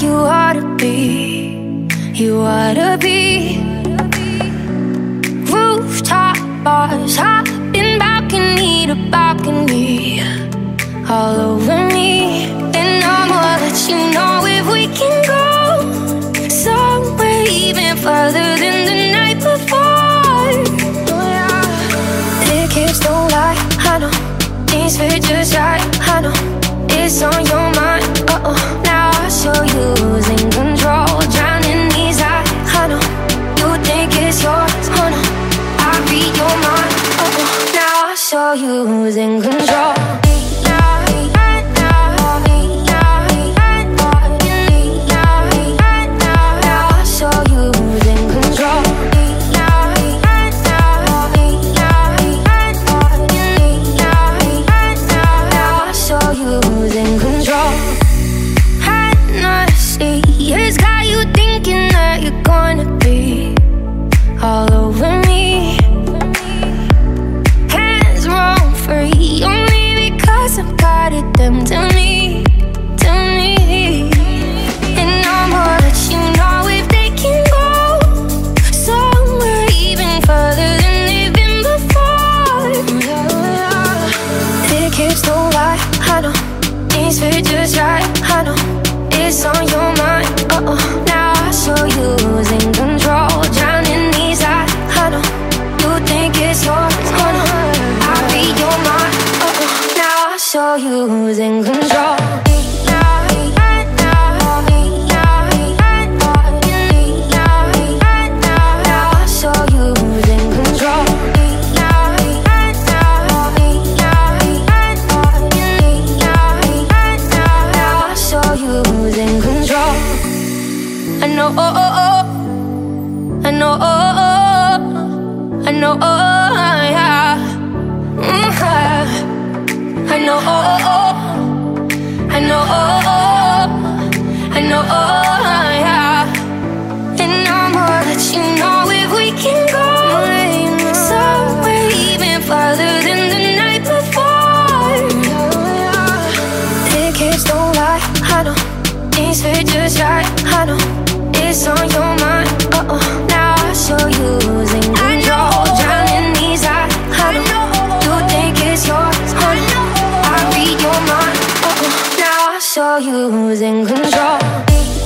you ought to be. You ought to be Rooftop bars, hopping balcony to balcony, all over me. And I'ma let you know if we can go somewhere even further than the night before. Oh, yeah. Don't lie, I know. Things fit just right, I know. It's on your mind, uh oh. Now I'll show you you losing Just right, I know. It's on your mind, uh oh. Now I saw you losing control, drowning these eyes, I know. You think it's yours, oh no. I read your mind, uh oh. Now I saw you losing control. Know, oh, oh, oh. I know, oh, oh, oh. I know, oh, yeah. Mm, yeah. I know, oh, oh, oh. I know, oh, oh, oh. I know, oh, yeah. And I'ma let you know if we can go somewhere even farther than the night before. Tickets don't lie, I know. Things fit just right, I know. in control